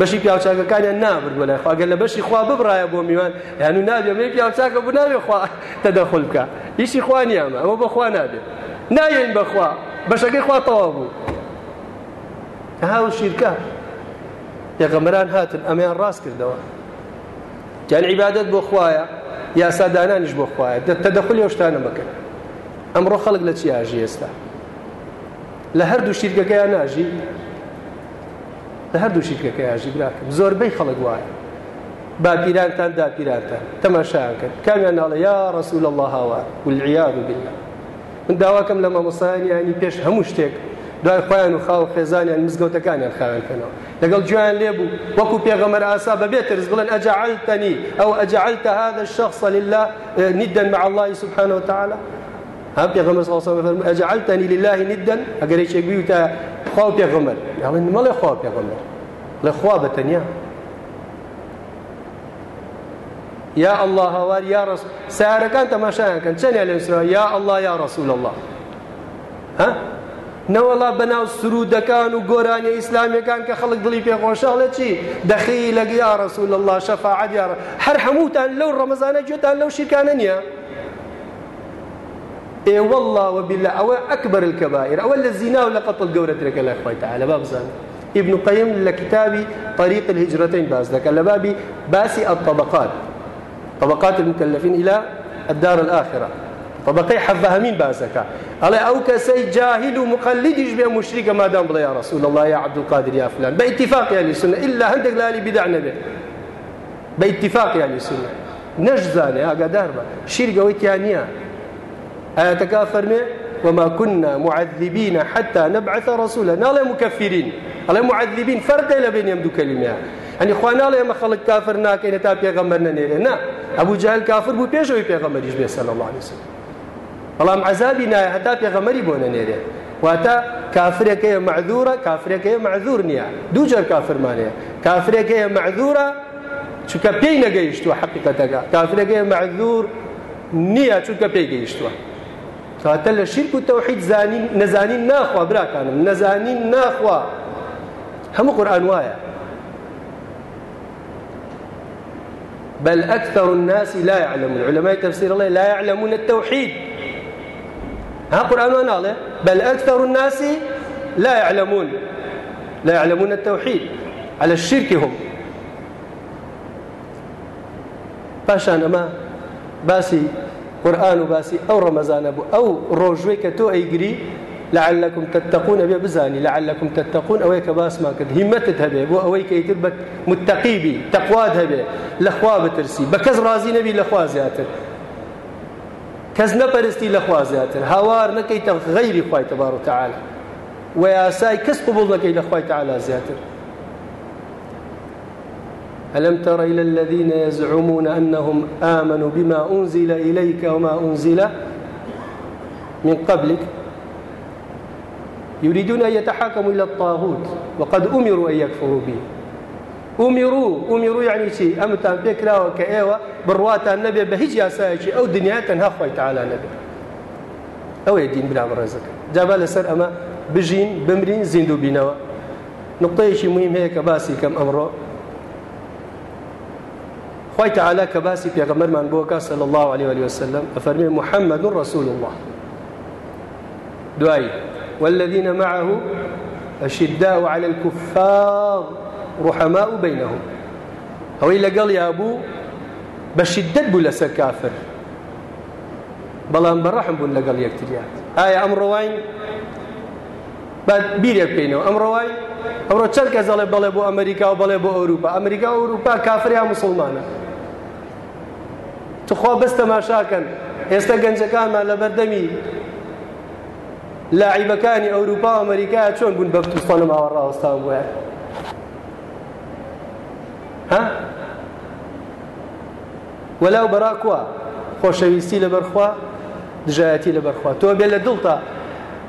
بەشی پیاوچاکەکانیان نابرد بەلای خواگەر لە بەشی خوا ببرایە بۆ میوان یان و نابێ پیاوچاکە بوو نابێ خوا تەدەخل بکە ئیشی خوانیامە ئەوە بەخوا نابێت نایەن بەخوا بەشەکەی خوا تەوا بوو هاو شیرکە پێغەمەران هاتن ئەمیان ڕاست کردەوە گیان عیبادت بۆ خوایە یاسادانانیش بۆ خوایە تەدەخلی هێشتانە بکەن ئەمڕۆ خەڵک لە چی ئاژی ئێستا لە هەردوو شیرگەکەیان ناژی لە هەردوو شیرگەکە یاژی براکەم زۆربەی خەڵک وایە با پیرانتان دا پیرانتان تەماشایان کرد کامیان ناڵە یا ڕسوول الله هاوار والعیاذ بالله من داواکەم لە مامۆسایانی ینی پێش هەموو شتێک دوای خۆیان و خاو خێزانیان مزگەوتەکانیان خاوێنکەنەوە لەگەڵ جویان لێبوو وەکو پێغەمەر ئاسا بەبێتە رز بڵێن ئەجعلتنی ئەو ئەجعلتە هذا الشخص لله ندا مع الله سبحانه وتعالى هەم پێغەمەر صلی الله عليه وسلم ئەجعلتنی لله ندا ئەگەر هیچێک بیوی تا خوا پێغەمەر یاڵێن مەڵێ خوا پێغەمەر لە خوا بەتەنیا یا الله هاوار یا ڕس سارەکان تەماشایان کەن چەندیان لێ یا الله یا رسول الله ها نەوەڵا بەناو سرودەکان و گۆرانی ئیسلامیەکان کە خەڵک دڵی پێخۆشەڵە چی دەخی لەگە یا ڕسول الله شەفاعەت یاڕ هەر هەمووتان لەو ڕەمەزانە گوێتان لەو شیرکانە نییە اي والله وبالله او اكبر الكبائر او الزنا ولا قتل قورتك الله اخوي تعالى باب زان ابن قيم لكتابي طريق الهجرتين باز لك لبابي باسي الطبقات طبقات المكلفين الى الدار الاخره طبقەی حەبە هەمین باسەکە ئەڵێ ئەو کەسەی جاهیل و مقلدیش بێ مشریکە مادام بڵێ یا ڕسول الله یا عەبدولقادر یا فلان بە ئیتفاق یانی سنە ئیلا هەندێک لالی بیدع نەبێ بە ئیتفاق یانی سنە نەشزانێ ئاگادار بە شیرگەوەی تیان نییە ئاەتەکە فەرمێ وما كنا معذبين حتى نبعث رسولا نالا مكفرين الله معذبين فرق بين يمدو كلمه يعني خوانا لا ما خلق كافر ناكين تا پیغمبر ننيره نا ابو جهل كافر بو پیشوي پیغمبريش به صلى الله عليه وسلم بەڵام عذابی نایە هەتا پێغەمەری بۆ نەنێرێ واتە کافرێکەیە معذورە کافرێکەیە معذور نییە دوو جار کافرمانەیە کافرێکەیە معذورە چونکە پێی نەگەیشتووە حقیقەتەکە کافرێکەیە معذور نییە چونکە پێی گەیشتووە کاتە لە شیرک و تەوحید زانین نەزانین ناخوا براکانم نەزانین ناخوا هەموو قورآن وایە بل أكثر الناس لا يعلمون علماء تفسير الله لا يعلمون التوحيد ها قرآن ونالي بل أكثر الناس لا يعلمون لا يعلمون التوحيد على الشرك هم پاشان ئەمە باسی قورآن و باسی ئەو ڕەمەزانە بوو ئەو ڕۆژوێ کە تۆ ئەیگری لعلكم تتقون ئەبێ بزانی لعلكم تتقون ئەوەی کە باسمان کرد هیمەتت هەبێ بۆ ئەوەی کە ئیتر بە متەقیبی تەقواد هەبێ لەخوا بترسی بە کەس ڕازی نەبی لەخوا زیاتر کەس نەپەرستی لەخوا زیاتر هاوار نەکەیتە غەیری خوای تەبار و تەعاال و یاسای کەس قوبڵ نەکەی لەخوای تەعالا زیاتر ألم تر إلى الذين يزعمون أنهم آمنوا بما أنزل إليك وما أنزل من قبلك يريدون أن يتحاكموا إلى الطاغوت وقد أمروا أن يكفروا به ئومیڕوو ئومیڕوو یعنی چی ئەمتان پێکراوە کە ئێوە بڕواتان نەبێ بە هیچ یاسایەکی ئەو دنیا تەنها خۆی تاالا نەبێت ئەوەیە دین برام ڕێزەکە جابا لەسەر ئەمە بژین بمرین زیندوو بینەوە نقطەیەکی مهم هەیە کە باسی کەم ئەمڕۆ خی تعالا کە باسی پێغەمەرمان بۆکە سەل الله عليه وسلم ئەفەرمێ محەممەد ڕسول الله دوایی والذینە معه أشداء على الكفار ڕحەما و بینەهم ئەوەی لەگەڵ یابوو بە شدت بوو لەسەر کافر بەڵام بەڕەحم بوون لەگەڵ یەکتریات ئایا ئەم ڕۆوان بیرێک پێینەوە ئەم ڕۆوان ئەمڕۆ چەند کەس دەڵێ بەڵێ بۆ ئەمریکا و بەڵێ بۆ ئەوروپا ئەمریکا و ئەوروپا کافریا مسلمانە تخوا بەست تەماشاکەن ئێستا گەنجەکانمان لە بەردەمی لاعیبەکانی ئەوروپا و ئەمریکا چۆن بوون بە توستانە ماوە ڕاوەستان بووە وەلاو بەراکووە خۆشەویستی لە بەرخوا دژایەتی لە بەرخوا تۆ بێ لە دڵتا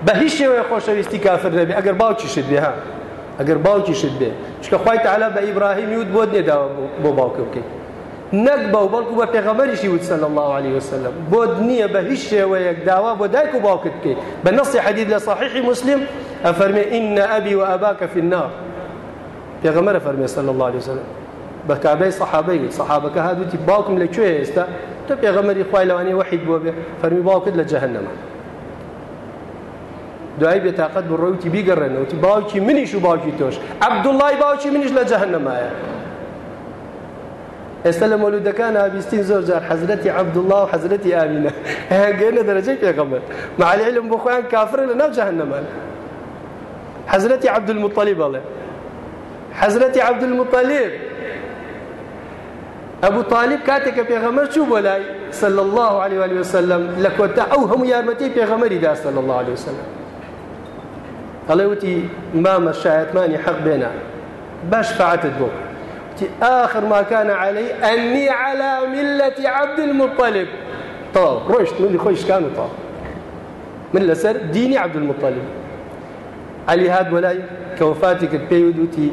بە هیچ شێوەیە خۆشەویستی کافر نەبێ ئەگەر باوکی شت بێ ها ئەگەر باوکی شت بێ چکە خی تعالا بە ئیبراهیمی وت بۆ نێداوە بۆ باوکە بکەیت نەک بەو بەڵکو بە پێغەمەریشی وتسە الله عليه وسلم بۆ نییە بە هیچ شێوەیەک داوا بە دایک و باوکت بکەیت بە نەسی حەدید لە صحیحی مسلم ئەفەرمێ ئینە ئەبی و ئەباکە فی النار پێغەمەرە فەرمێ صلى الله عليه وسلم بە کابرای سەحابەی سەحابەکە هادوتی باوکم لەکوێ ئێستا تە پێغەمەری خوای لەوانی وحید بۆ بێ فەرمی باوکت لە جەهنەمە دوای بێتاقەت بڕۆوتی بیگەڕێنەوەتی باوکی منیش و باوکی تۆش عەبدوڵای باوکی منیش لە جەهنەمایە ئێستا لە مەلودەکان ئابیستین زۆر جار حەزرەتی عەبدوڵڵا و حەزرەتی ئامینە [LAUGHS] هەگەێنە دەرەجەی پێغەمەر مەعالی علم بۆ خۆیان کافرە لە ناو جەهنەمان حەزرەتی عەبدولموطەلیب بەڵێ حەزرەتی عەبدولموطەلیب ئەبوو تاالب کاتێککە پێغەمەر چوو بۆ لای سل الله عليه وآله وسلم لە کۆتا ئەو هەموو یارمەتی پێغەمەری دا سل الله عليه وسلم ئەڵێ وتی مامە شایەتمانی حەق بێنە باش فعتت بۆ وتی آخر ما كان علي أني على ملة عبد المطلب طاب ڕۆیشت منی خۆی شکان و تا من لەسەر دینی عبد المطلب علی هات بۆ لای کە وفاتی کرد پێی ودوتی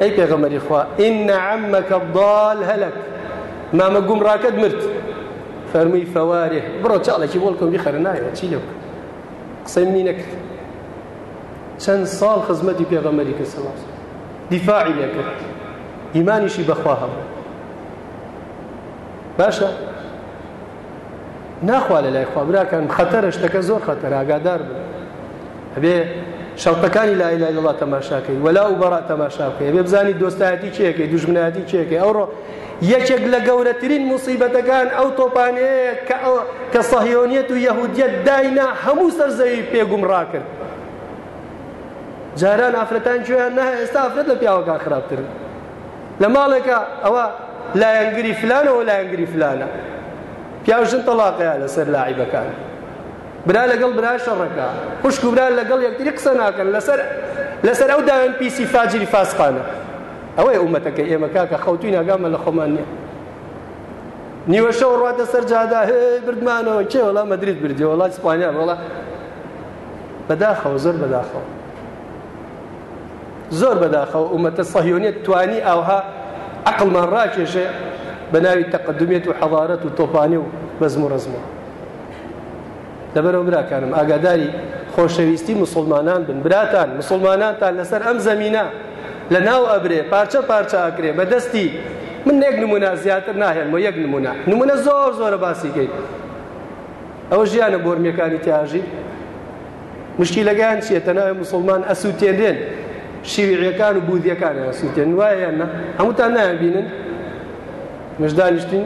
ئەی پێغەمەری خوا ئین عەمەکە بڵال هەلك مامە گومڕاکەت مرد فەرمی فەوارێ بڕۆ چاڵێکی بۆڵکەم بیخەرە نایەوە چی لێ قسەی منی نەکرد چەند ساڵ خزمەتی پێغەمەری کە سەڵاس دیفاعی لێکرد ئیمانیشی بەخوا هەبوو باشە ناخوا لە لای خوا براکەن خەتەرە شتەکە زۆر خەتەر ئاگادار بن هەبێ شەڵتەکانی لایلا لەڵا تەماشاکەی وەلا و بەڕ تەماشاکەی بێ بزانی دۆستایەتی چێکەی دوژمنایەتی چێکەی ئەوڕۆ یەکێک لە گەورەترین موسیبەتەکان ئەو تۆپانەیە کە سەهیۆنیەت و یەهودیت داینا هەموو سەرزەوی پێگومڕا کرد جاران ئافرەتان گوێیان نایە ئێستا ئافرەت لە پیاوەکان خراپتر لە ماڵێکە ئەوە لایەنگری فلانەوە لایەنگری فلانە پیاژن تەڵاقەیە لەسەر لاعیبەکان برا لەگەڵ برا شەڕەکە خوشک و برا لەگەڵ یەکتری قسە ناکەن لەسەر لەسەر ئەو داوێن پیسی فاجری فاسقانە ئەوەی ئومەتەکە ئێمە کاکە خەوتوی ناگامە لە خۆمان نیە نیوە شەو ڕاتە سەر جادا بردمانەوە کێ وڵا مەدرید بردی وڵات سپانیا وڵا بەداخەوە زۆر بەداخەوە زۆر بەداخەوە ئومەتە سەهیۆنێت توانی ئاوها عقلمان ڕاکێشێ بە ناوی تەقدمێت و حەضارەت و تۆپانی و بەزم و ڕزمەوە لەبەرەوە براکانم ئاگاداری خۆشەویستی مسلمانان بن براتان مسلمانانتان لەسەر ئەم زمینە لە ناو ئەبرێ پارچە پارچە ئەکرێ بەدەستی من یەک نمونە زیاتر ناهێنمە یەک نمونە نمونە زۆر زۆرە باسیکەیت ئەوە ژیانە بۆرمەکانی تیاژی مشکی لەگەیان چیە تەناوی مسلمان ئەسووتێنێن شیویەکان و بودیەکان ئەسووتێن وایەنە هەمووتان نایبینن مشدانیشتین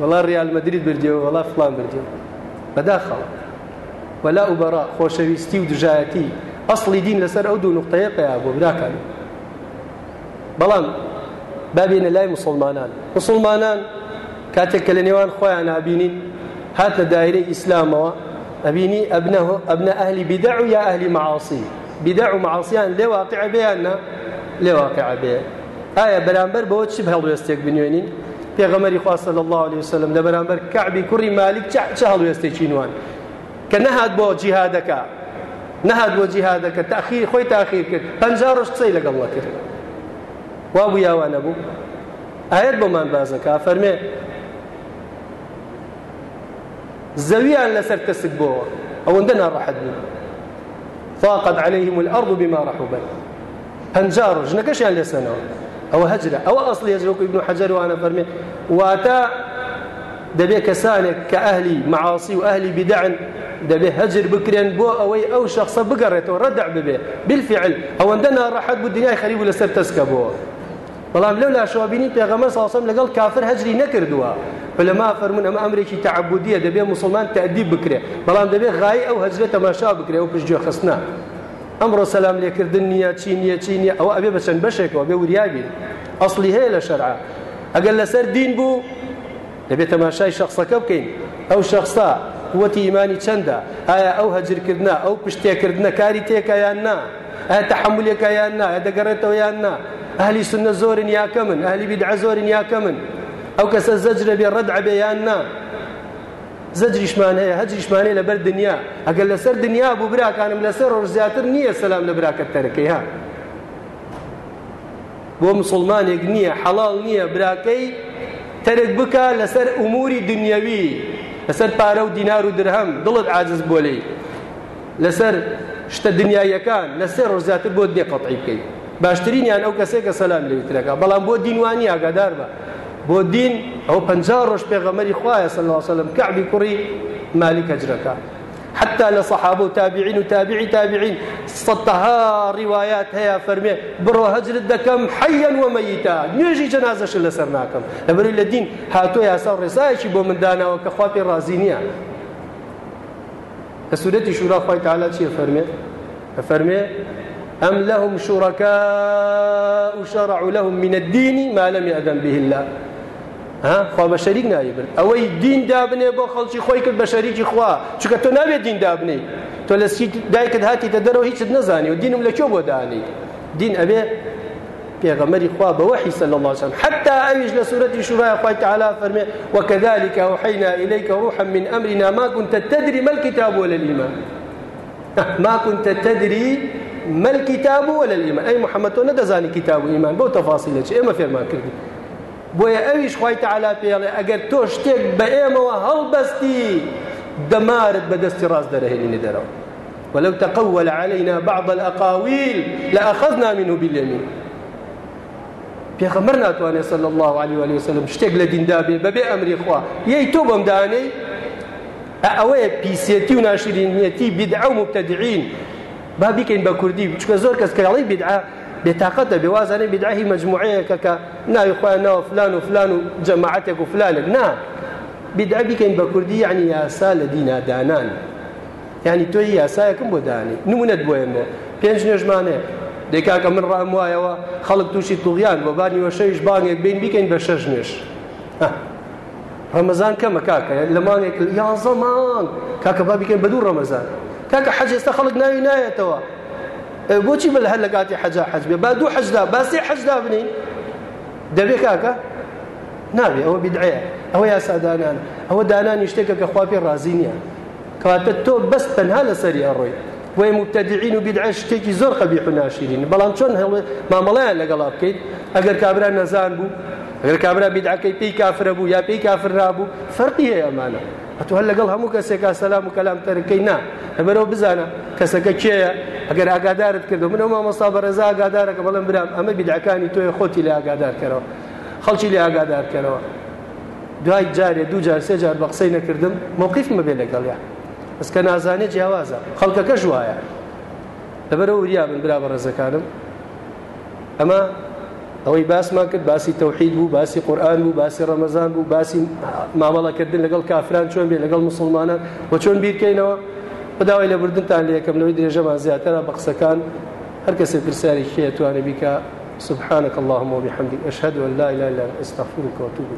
وڵا ریال مەدرید بردیەوە وڵا فلان بردیەوە بەداخەوە ولا ئوبەرا خۆشەویستی و دژایەتی ئەسڵی دین لەسەر ئەو دوو نقطەیە پیا بۆ براکان بەڵام بابێنە لای مسلمانان مسلمانان کاتێک کە لە نێوان خۆیان نبینین هاتە دایرەی ئیسلامەوە ئەبینی ئەبنە ئەبنە ئەهلی بدع و یا ئەهلی معاصی بدع و معاصیان لێ واقع بێیانە لێ واقع بێ ئایا بەرامبەر بەوە چی هەڵوێستێک بنوێنین پێغەمەری خواصل الله عليه وسلم لە بەرامبەر کعبی کوڕی مالک چه هەڵوێستێکی نوان کە نەهات بۆ جیهادەکە نەهات بۆ جیهادەکە تاخیر خۆی تاخیر کرد پنج ڕۆژ قسەی لەگەڵوە کرد وا بوو یاوانە بوو ئاەت بۆمان بازەکە فەرمێ زەویان لەسەر کەسک بۆەوە ئەوەندە ناڕەحەت بوو فاقد عليهم الأرض بما رحبت پنجار ڕۆژ نەکەشیان لێسەنەوە ئەوە هەجرە ئەوە ئەسڵی هەجرۆک ابن حەجەر وانە فەرمێ واتە دەبێ کەسانێک کە ئەهلی مەعاسی و ئەهلی بدعن دەبێ هەجر بکرێن بۆ ئەوەی ئەو شخصە بگەڕێتەوە ڕەدع ببێ بالفعل ئەوەندە ناڕەحەت بوو دنیای خەریب لەسەر تەسکە بووە بەڵام لەو لاشوابینی پێغەمەر ساسم لەگەڵ کافر هەجری نەکردووە فلما فرمون ئەمە ئەمرێکی تعبودیە دەبێ مسلمان تەعدیب بکرێ بەڵام دەبێ غای ئەو هەجرێ تەماشا بکرێ و پشتگوێ خستنا ئەمڕۆ سەسلام لێکردن نییە چی نییە چی نیە ئەوە ئەبێ بە چەند بەشێکەوە بێ وریابین ئەسلی هەیە لە شەرع ئەگەر لەسەر دین بوو دەبێت تەماشای شخصەکە بکەین ئەو شخصا قوەتی ئیمانی چەندە ئایا ئەو هەجرکردنا ئەو پشتێکردنە کاری تێکە یان نا ئایا تەحملێکە یان نا دەگەڕێتەوە یان نا ئەهلی سنە زۆرن یاکە من ئەهلی بیدع زۆرن یاکە من ئەو کەسە زەجرە بێ ڕەد عبێ یان نا زەجریشمان هەیە هەجریشمانەیە لەبەر دنیا ئەگەر لەسەر دنیا بوو براکانم لەسەر ڕۆژ زیاتر نییە سەسلام لە براکە تەرەکەی ها بۆ مسلمانێک نییە حەڵال نییە براکەی ترک بکە لەسەر ئوموری دنیاوی لەسەر پارە و دینار و درهەم دڵت عاجز بۆ لێی لەسەر شتە دنیایەکان لەسەر ڕزیاتر بۆ دێ قەتعی بکەیت باشترینیان ئەو کەسێک کە سەسلام لەویترەکە بەڵام بۆ دینوانی ئاگادار بە بۆ دین ئەو پ ڕۆژ پێغەمەری خوایە سەلاسەلم کەعبی کوڕی مالی کەجرەکە حتا لە سەحاب و تابعین و تابعی تابعین سەها ڕیواات هەیە فەرمێ بڕۆ هەجرت دەکەم حەیەن وەمەیتا نوێژی جەنازەش لەسەر ناکەم لەبری لە دین هاتۆ یاسا ڕێزایکی بۆ منداناوە کە خوا پێ ڕازی نییە لە سوورەتی شورا خی تعالا چیە فەرمێ فەرمێ ئەم لەهم شوڕەکە و شەڕع لەهم منە دینی ما لەم ئەدەم بهله خوا بە شەریک نایبن ئەوەی دین دابنێ بۆ خەڵکی خۆی کرد بە شەریکی خوا چکە تۆ نابێت دین دابنی تۆ لە سی دایکت هاتیتە دەرەوە هیچت نەزانی و دینم لە کێ بۆ دانی دین ئەبێ پێغەمەری خوا بە وحی صلی الله علیه حتى ئەویش لە سورەتی شورای خوای تعالی فەرمێ وكذلك اوحينا اليك روحا من امرنا ما كنت تدري ما الكتاب ولا الايمان [LAUGHS] ما كنت تدري ما الكتاب ولا الايمان اي محمد تۆ نەدەزانی کتاب و ئیمان بەو تەفاسیلە چی ئێمە فێرمان کردی بۆیە ئەویش خیتەعالا پێڵێ ئەگەر تۆ شتێک بە ئێمەوە هەڵبەستی دەمارت بە دەستی ڕاست دەرەهێنی دەرەوە ولو تقول علينا بعض الأقاويل لأخذنا منه باليمين پێخەمەەر ناتوانێت سل الله عليه وعلي وسلم شتێک لە دیندا بێ بەبێ ئەمری خوا یەی تۆ بەم دانەی ئەوەیە پیسەتی و ناشرینەتی بدعە و مبتدعین با بیکەین بە کوردی بچکە زۆر کەس کەڵی بدعە بێتاقەت دەبێ وازانێ بدعاهی مجموعەیەکە کە ناوی خۆیان ناوە فلان و فلان و جەماعەتێک و فلانێک نا بدعا بکەین بە کوردی یعنی یاسا لە دینادانان ینی تۆی یاسایەکەم بۆ دانی نمونەت بۆێمەوە پێنج نێژمانێ دێکاکە من ڕام وایەوە خەڵک تووشی توغیان بۆ بانی وەشەویش بانگێک بین بکەین بە شەش نوێش ڕەمەزان کەمە کاکە لە مانێک یازەمان کاکە با بکەین بە دوو ڕەمەزان کاکە حەجێستا خەڵک ناوی نایەتەوە بۆچی بە هەر لە کاتی حەجا حەج بێ با دوو حەجدا با سێ حەجدا بنین دەبێ کاکە نابێ ئەوە بیدعەیە ئەوە یاسادانان ئەوە دانانی شتێکە کە خواپی ڕازی نییە کەواتە تۆ بەس تەنها لەسەری ئەڕۆی وی مبتدعین و بیدعە شتێکی زۆر قەبیح و ناشیرین بەڵام چۆن هەڵێ مامەڵەیان لەگەڵا بکەیت ئەگەر کابرا نەزان بوو ئەگەر کابرا بیدعەکەی پێی کافرە بوو یا پێی کافر نابوو فەرقی هەیە ئەمانە ئەتوهل لەگەڵ هەموو کەسێکا سەسلام و کەلام تەرەکەی نا ئەبەرەوە بزانە کەسەکە کێە ئەگەر ئاگادارت کردو منە مامەستا بە ڕێزا ئاگادارەکە بەڵم برام ئەمە بیدعکانی تۆی خۆتی لە ئاگادارکەرەوە خەڵکی لێ ئاگادارکەرەوە دوای جارێ دوو جار سێ جار بە قسەی نەکردم مووقیفمە بێ لەگەڵیا ئەسکە نازانێت جیاوازە خەڵکەکە ژوایە لەبەرە وریا من برا بە ڕێزەکانم ئەمە ئەوەی باسمان کرد باسی تەوحید بوو باسی قورآن بوو باسی ڕەمەزان بوو باسی مامەڵەکردن لەگەڵ کافران چۆن بێ لەگەڵ مسلمانان بۆ چۆن بیرکەینەوە بەداوای لە بردنتان لە یەکەمەوەی درێژەمان زیاترە بە قسەکان هەر کەسێ پرسیاری شێ توانێ بیکە سبحانك اللهم وبحمدك أشهد أن لا إله إلا أنت أستغفرك وأتوب